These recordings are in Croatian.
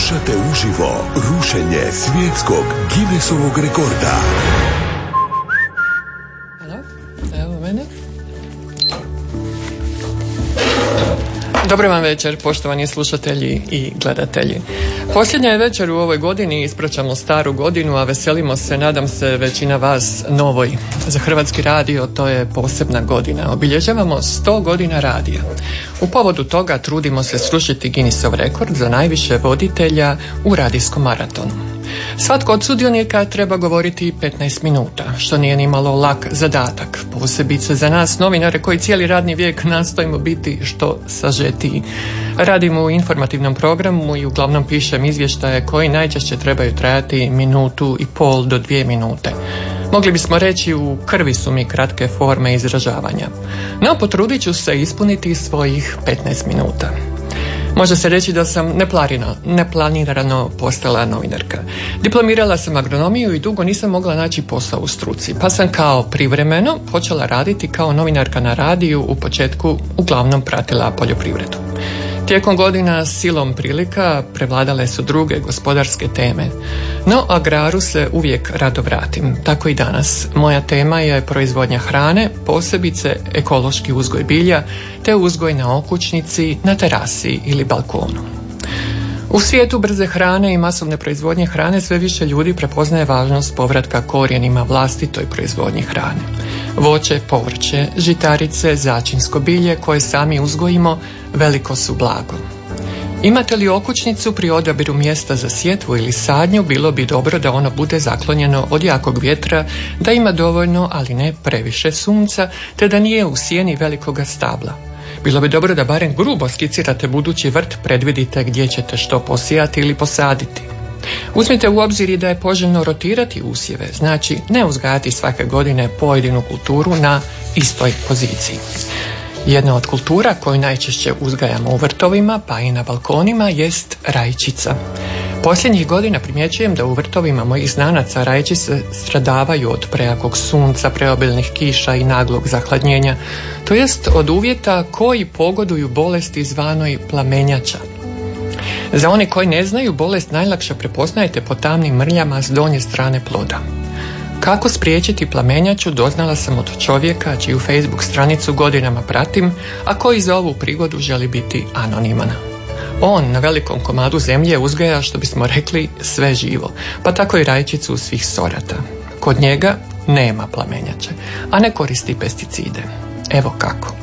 Slušate uživo rušenje svjetskog Guinnessovog rekorda. Evo mene. Dobro vam večer, poštovani slušatelji i gledatelji. Posljednja je večer u ovoj godini, ispraćamo staru godinu, a veselimo se, nadam se, većina vas novoj. Za Hrvatski radio to je posebna godina. Obilježavamo 100 godina radija. U povodu toga trudimo se srušiti Guinnessov rekord za najviše voditelja u radijskom maratonu. Svatko od sudionika treba govoriti 15 minuta, što nije ni malo lak zadatak, posebice za nas novinare koji cijeli radni vijek nastojimo biti što sažetiji. Radimo u informativnom programu i uglavnom pišem izvještaje koji najčešće trebaju trajati minutu i pol do dvije minute. Mogli bismo reći u krvi su mi kratke forme izražavanja. No, potrudit ću se ispuniti svojih 15 minuta. Može se reći da sam neplanirano, neplanirano postala novinarka. Diplomirala sam agronomiju i dugo nisam mogla naći posao u struci, pa sam kao privremeno počela raditi kao novinarka na radiju u početku uglavnom pratila poljoprivredu. Tijekom godina silom prilika prevladale su druge gospodarske teme, no agraru se uvijek rado vratim, tako i danas. Moja tema je proizvodnja hrane, posebice ekološki uzgoj bilja, te uzgoj na okućnici, na terasi ili balkonu. U svijetu brze hrane i masovne proizvodnje hrane sve više ljudi prepoznaje važnost povratka korijenima vlastitoj proizvodnji hrane. Voće, povrće, žitarice, začinsko bilje koje sami uzgojimo veliko su blago. Imate li okućnicu pri odabiru mjesta za sjetvu ili sadnju, bilo bi dobro da ono bude zaklonjeno od jakog vjetra, da ima dovoljno, ali ne previše sunca, te da nije u sjeni velikoga stabla. Bilo bi dobro da barem grubo skicirate budući vrt, predvidite gdje ćete što posijati ili posaditi. Uzmite u obzir i da je poželjno rotirati usjeve, znači ne uzgajati svake godine pojedinu kulturu na istoj poziciji. Jedna od kultura koju najčešće uzgajamo u vrtovima pa i na balkonima jest rajčica. Posljednjih godina primjećujem da u vrtovima mojih znanaca rajčice stradavaju od prejakog sunca, preobilnih kiša i naglog zahladnjenja, to jest od uvjeta koji pogoduju bolesti zvanoj plamenjača. Za one koji ne znaju, bolest najlakše prepoznajete po tamnim mrljama s donje strane ploda. Kako spriječiti plamenjaču doznala sam od čovjeka čiju Facebook stranicu godinama pratim, a koji za ovu prigodu želi biti anoniman. On na velikom komadu zemlje uzgaja, što bismo rekli, sve živo, pa tako i rajčicu svih sorata. Kod njega nema plamenjače, a ne koristi pesticide. Evo kako.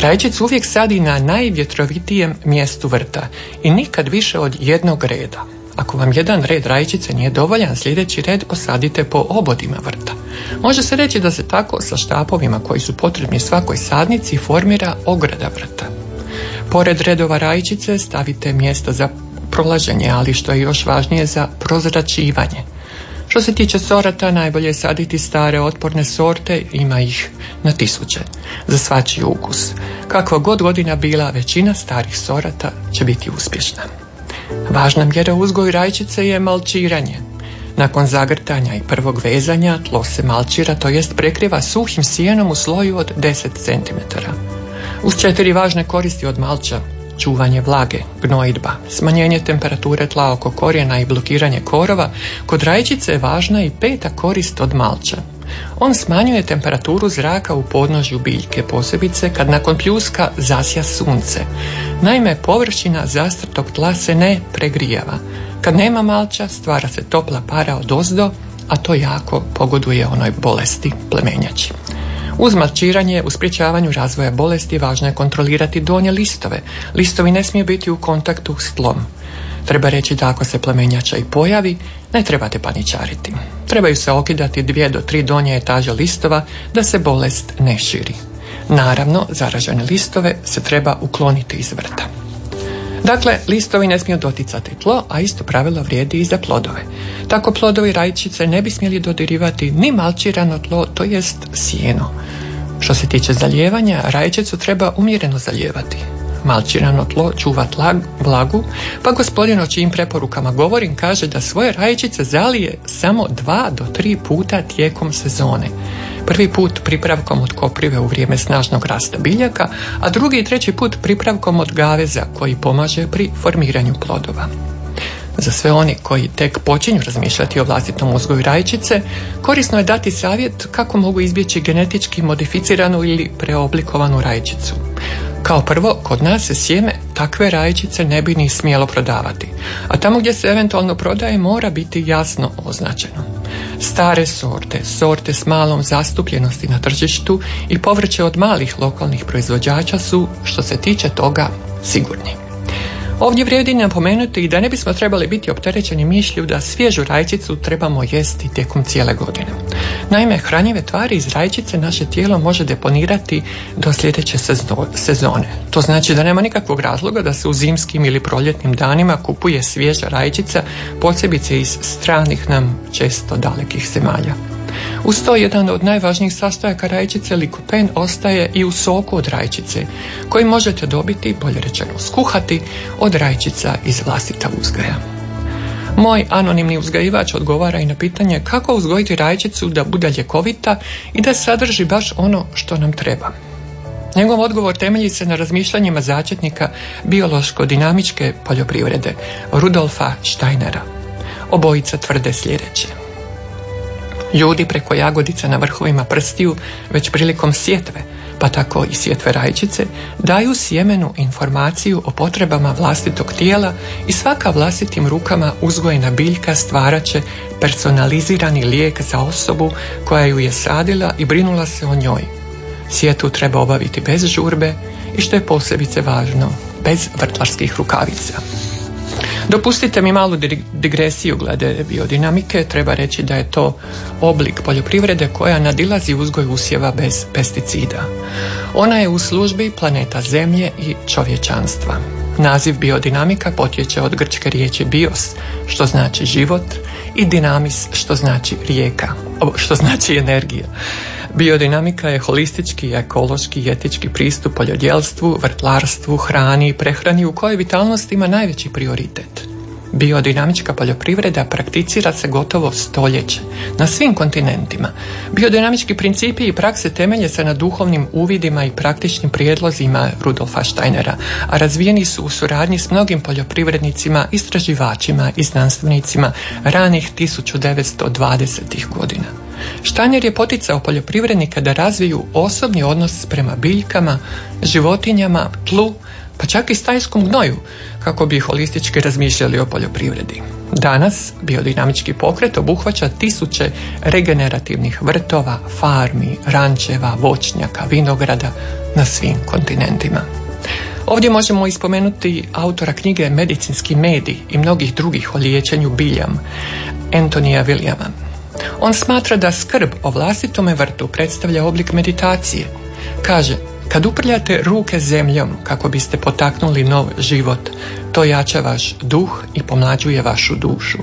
Rajčicu uvijek sadi na najvjetrovitijem mjestu vrta i nikad više od jednog reda. Ako vam jedan red rajčice nije dovoljan, sljedeći red posadite po obodima vrta. Može se reći da se tako sa štapovima koji su potrebni svakoj sadnici formira ograda vrta. Pored redova rajčice stavite mjesto za prolaženje, ali što je još važnije za prozračivanje. Što se tiče sorata, najbolje je saditi stare otporne sorte, ima ih na tisuće, za svačiji ukus. Kakva god godina bila, većina starih sorata će biti uspješna. Važna mjera uzgoj rajčice je malčiranje. Nakon zagrtanja i prvog vezanja tlo se malčira, to jest prekriva suhim sjenom u sloju od 10 cm. Uz četiri važne koristi od malča, čuvanje vlage, gnojidba, smanjenje temperature tla oko korijena i blokiranje korova, kod rajčice je važna i peta korist od malča. On smanjuje temperaturu zraka u podnožju biljke, posebice kad nakon pljuska zasja sunce. Naime, površina zastrtog tla se ne pregrijava. Kad nema malča, stvara se topla para od ozdo, a to jako pogoduje onoj bolesti plemenjači. Uz malčiranje u sprječavanju razvoja bolesti važno je kontrolirati donje listove. Listovi ne smiju biti u kontaktu s tlom. Treba reći da ako se plamenjača i pojavi, ne trebate paničariti. Trebaju se okidati dvije do tri donje etaže listova da se bolest ne širi. Naravno, zaražene listove se treba ukloniti iz vrta. Dakle, listovi ne smiju doticati tlo, a isto pravilo vrijedi i za plodove. Tako plodovi rajčice ne bi smjeli dodirivati ni malčirano tlo, to jest sjeno. Što se tiče zalijevanja, rajčicu treba umjereno zalijevati. Malčirano tlo čuva tlag, vlagu, pa gospodin o čijim preporukama govorim kaže da svoje rajčice zalije samo dva do tri puta tijekom sezone. Prvi put pripravkom od koprive u vrijeme snažnog rasta biljaka, a drugi i treći put pripravkom od gaveza koji pomaže pri formiranju plodova. Za sve oni koji tek počinju razmišljati o vlastitom uzgoju rajčice, korisno je dati savjet kako mogu izbjeći genetički modificiranu ili preoblikovanu rajčicu. Kao prvo, kod nas se sjeme takve rajčice ne bi ni smjelo prodavati, a tamo gdje se eventualno prodaje mora biti jasno označeno. Stare sorte, sorte s malom zastupljenosti na tržištu i povrće od malih lokalnih proizvođača su, što se tiče toga, sigurni. Ovdje vrijedi napomenuti i da ne bismo trebali biti opterećeni mišlju da svježu rajčicu trebamo jesti tijekom cijele godine. Naime, hranjive tvari iz rajčice naše tijelo može deponirati do sljedeće sezone. To znači da nema nikakvog razloga da se u zimskim ili proljetnim danima kupuje svježa rajčica, posebice iz stranih nam često dalekih zemalja. Uz to jedan od najvažnijih sastojaka rajčice likopen ostaje i u soku od rajčice koji možete dobiti, bolje rečeno skuhati, od rajčica iz vlastita uzgaja. Moj anonimni uzgajivač odgovara i na pitanje kako uzgojiti rajčicu da bude ljekovita i da sadrži baš ono što nam treba. Njegov odgovor temelji se na razmišljanjima začetnika biološko-dinamičke poljoprivrede Rudolfa Steinera. Obojica tvrde sljedeće. Ljudi preko jagodica na vrhovima prstiju već prilikom sjetve, pa tako i sjetve rajčice, daju sjemenu informaciju o potrebama vlastitog tijela i svaka vlastitim rukama uzgojena biljka stvaraće personalizirani lijek za osobu koja ju je sadila i brinula se o njoj. Sjetu treba obaviti bez žurbe i što je posebice važno, bez vrtlarskih rukavica. Dopustite mi malu digresiju glede biodinamike. Treba reći da je to oblik poljoprivrede koja nadilazi uzgoj usjeva bez pesticida. Ona je u službi planeta Zemlje i čovječanstva. Naziv biodinamika potječe od grčke riječi bios, što znači život, i dinamis, što znači rijeka, što znači energija. Biodinamika je holistički, ekološki i etički pristup poljodjelstvu, vrtlarstvu, hrani i prehrani u kojoj vitalnost ima najveći prioritet. Biodinamička poljoprivreda prakticira se gotovo stoljeće na svim kontinentima. Biodinamički principi i prakse temelje se na duhovnim uvidima i praktičnim prijedlozima Rudolfa Steinera, a razvijeni su u suradnji s mnogim poljoprivrednicima, istraživačima i znanstvenicima ranih 1920. godina. Steiner je poticao poljoprivrednika da razviju osobni odnos prema biljkama, životinjama, tlu, pa čak i stajskom gnoju, kako bi holistički razmišljali o poljoprivredi. Danas biodinamički pokret obuhvaća tisuće regenerativnih vrtova, farmi, rančeva, voćnjaka, vinograda na svim kontinentima. Ovdje možemo ispomenuti autora knjige Medicinski medij i mnogih drugih o liječenju biljam, Antonija Williama. On smatra da skrb o vlastitome vrtu predstavlja oblik meditacije. Kaže, kad uprljate ruke zemljom kako biste potaknuli nov život, to jača vaš duh i pomlađuje vašu dušu.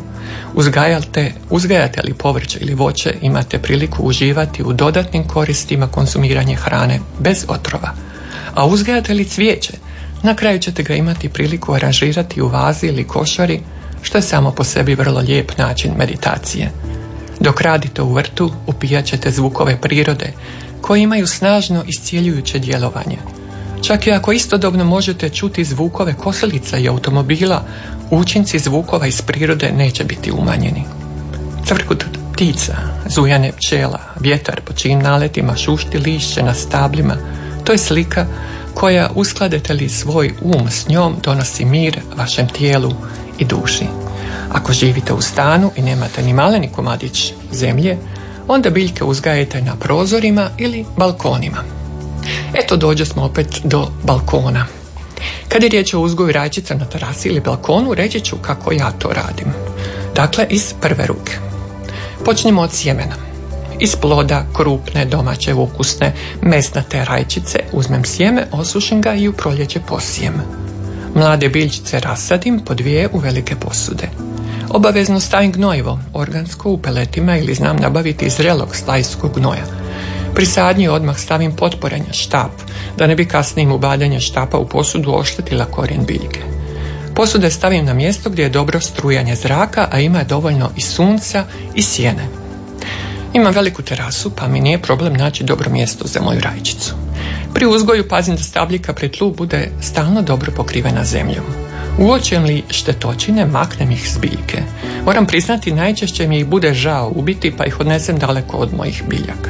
Uzgajate, uzgajate li povrće ili voće, imate priliku uživati u dodatnim koristima konsumiranje hrane bez otrova. A uzgajate li cvijeće, na kraju ćete ga imati priliku aranžirati u vazi ili košari, što je samo po sebi vrlo lijep način meditacije. Dok radite u vrtu, upijat ćete zvukove prirode, koji imaju snažno iscijeljujuće djelovanje. Čak i ako istodobno možete čuti zvukove kosilica i automobila, učinci zvukova iz prirode neće biti umanjeni. Cvrkut ptica, zujane pčela, vjetar po čijim naletima šušti lišće na stablima, to je slika koja uskladete li svoj um s njom donosi mir vašem tijelu i duši. Ako živite u stanu i nemate ni maleni komadić zemlje, onda biljke uzgajete na prozorima ili balkonima. Eto dođe smo opet do balkona. Kad je riječ o uzgoju rajčica na terasi ili balkonu, reći ću kako ja to radim. Dakle, iz prve ruke. Počnemo od sjemena. Iz ploda, krupne, domaće, ukusne, mesnate rajčice uzmem sjeme, osušim ga i u proljeće posijem. Mlade biljčice rasadim po dvije u velike posude. Obavezno stavim gnojivo, organsko u peletima ili znam nabaviti zrelog stajskog gnoja. Pri sadnji odmah stavim potporanja štap, da ne bi kasnijim ubadanje štapa u posudu oštetila korijen biljke. Posude stavim na mjesto gdje je dobro strujanje zraka, a ima dovoljno i sunca i sjene. Imam veliku terasu, pa mi nije problem naći dobro mjesto za moju rajčicu. Pri uzgoju pazim da stabljika pri tlu bude stalno dobro pokrivena zemljom. Uočem li štetočine, maknem ih s biljke. Moram priznati, najčešće mi ih bude žao ubiti pa ih odnesem daleko od mojih biljaka.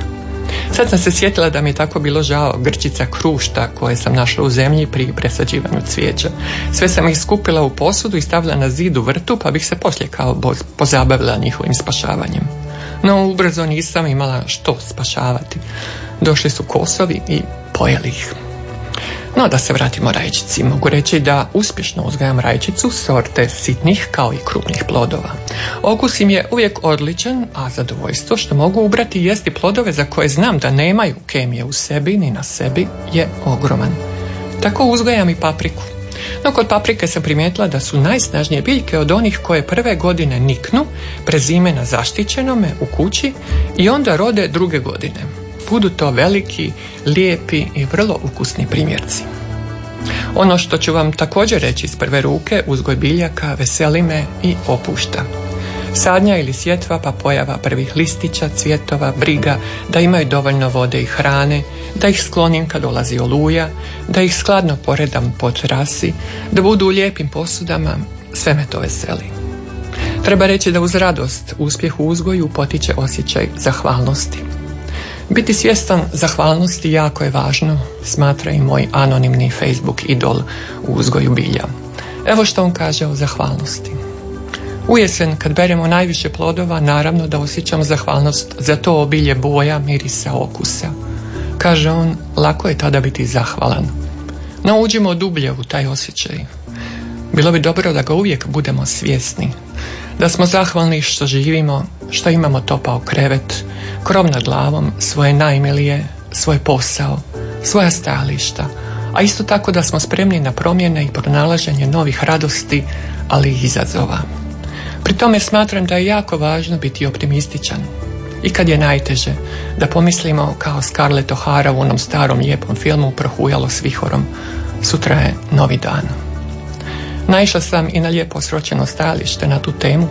Sad sam se sjetila da mi je tako bilo žao grčica krušta koje sam našla u zemlji pri presađivanju cvijeća. Sve sam ih skupila u posudu i stavila na zidu vrtu pa bih se poslije kao pozabavila njihovim spašavanjem. No ubrzo nisam imala što spašavati. Došli su kosovi i pojeli ih. No da se vratimo rajčici. Mogu reći da uspješno uzgajam rajčicu sorte sitnih kao i krupnih plodova. Okus im je uvijek odličan, a zadovoljstvo što mogu ubrati i jesti plodove za koje znam da nemaju kemije u sebi ni na sebi je ogroman. Tako uzgajam i papriku. No kod paprike sam primijetila da su najsnažnije biljke od onih koje prve godine niknu, prezime na zaštićenome u kući i onda rode druge godine budu to veliki, lijepi i vrlo ukusni primjerci. Ono što ću vam također reći iz prve ruke, uzgoj biljaka veseli me i opušta. Sadnja ili sjetva pa pojava prvih listića, cvjetova, briga, da imaju dovoljno vode i hrane, da ih sklonim kad dolazi oluja, da ih skladno poredam po terasi, da budu u lijepim posudama, sve me to veseli. Treba reći da uz radost uspjeh u uzgoju potiče osjećaj zahvalnosti. Biti svjestan zahvalnosti jako je važno, smatra i moj anonimni Facebook idol u uzgoju bilja. Evo što on kaže o zahvalnosti. U jesen, kad beremo najviše plodova, naravno da osjećam zahvalnost za to obilje boja, mirisa, okusa. Kaže on, lako je tada biti zahvalan. No uđimo dublje u taj osjećaj. Bilo bi dobro da ga uvijek budemo svjesni. Da smo zahvalni što živimo, što imamo topao krevet, krov nad glavom, svoje najmilije, svoj posao, svoja stajališta, a isto tako da smo spremni na promjene i pronalaženje novih radosti, ali i izazova. Pri tome smatram da je jako važno biti optimističan. I kad je najteže, da pomislimo kao Scarlett O'Hara u onom starom lijepom filmu Prohujalo s vihorom, sutra je novi dan. Naišla sam i na lijepo sročeno stajalište na tu temu.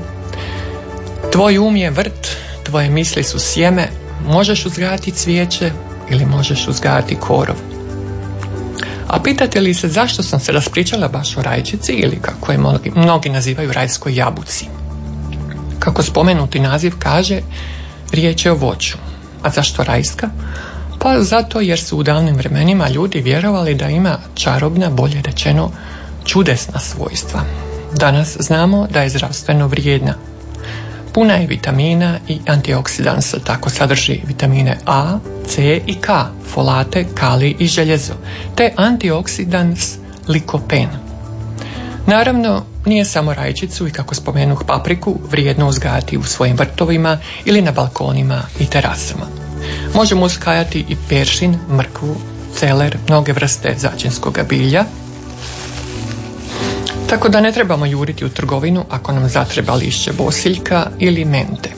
Tvoj um je vrt tvoje misli su sjeme, možeš uzgajati cvijeće ili možeš uzgajati korov. A pitate li se zašto sam se raspričala baš o rajčici ili kako je mnogi, mnogi nazivaju rajskoj jabuci? Kako spomenuti naziv kaže, riječ je o voću. A zašto rajska? Pa zato jer su u davnim vremenima ljudi vjerovali da ima čarobna, bolje rečeno, čudesna svojstva. Danas znamo da je zdravstveno vrijedna. Puna je vitamina i antioksidansa, tako sadrži vitamine A, C i K, folate, kali i željezo, te antioksidans likopen. Naravno, nije samo rajčicu i kako spomenuh papriku vrijedno uzgajati u svojim vrtovima ili na balkonima i terasama. Možemo uzgajati i peršin, mrkvu, celer, mnoge vrste začinskog bilja, tako da ne trebamo juriti u trgovinu ako nam zatreba lišće bosiljka ili mente.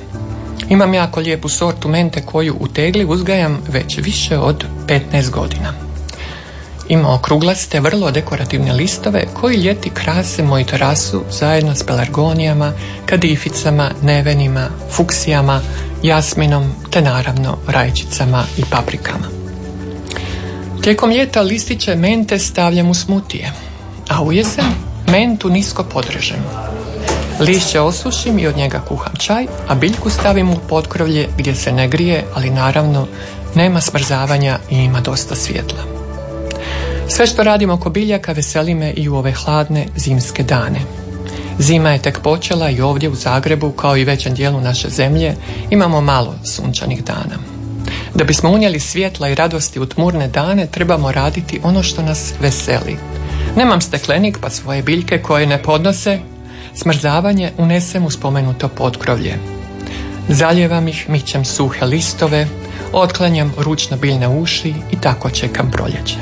Imam jako lijepu sortu mente koju u tegli uzgajam već više od 15 godina. Ima okruglaste, vrlo dekorativne listove koji ljeti krase moju terasu zajedno s pelargonijama, kadificama, nevenima, fuksijama, jasminom te naravno rajčicama i paprikama. Tijekom ljeta listiće mente stavljam u smutije, a u jesen mentu nisko podrežem. Lišće osušim i od njega kuham čaj, a biljku stavim u potkrovlje gdje se ne grije, ali naravno nema smrzavanja i ima dosta svjetla. Sve što radim oko biljaka veseli me i u ove hladne zimske dane. Zima je tek počela i ovdje u Zagrebu, kao i većem dijelu naše zemlje, imamo malo sunčanih dana. Da bismo unijeli svjetla i radosti u tmurne dane, trebamo raditi ono što nas veseli, Nemam steklenik pa svoje biljke koje ne podnose, smrzavanje unesem u spomenuto potkrovlje. Zaljevam ih, mićem suhe listove, otklanjam ručno biljne uši i tako čekam proljeće.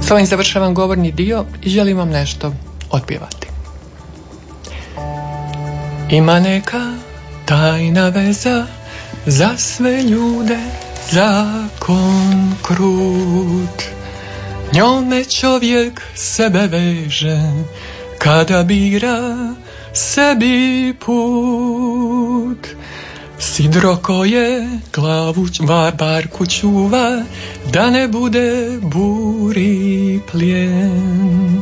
S ovim završavam govorni dio i želim vam nešto otpjevati. Ima neka tajna veza za sve ljude, zakon krut. Njome čovjek sebe veže kada bira sebi put. Sidro koje glavu barku čuva da ne bude buri plijen.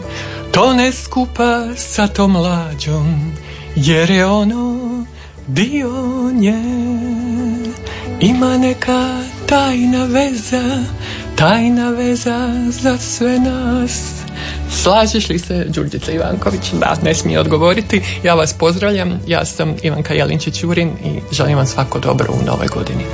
To ne skupa sa tom mlađom, jer je ono dio nje. Ima neka tajna veza, tajna veza za sve nas. Slažeš li se, Đurđica Ivanković? Da, ne smije odgovoriti. Ja vas pozdravljam, ja sam Ivanka Jelinčić-Jurin i želim vam svako dobro u novoj godini.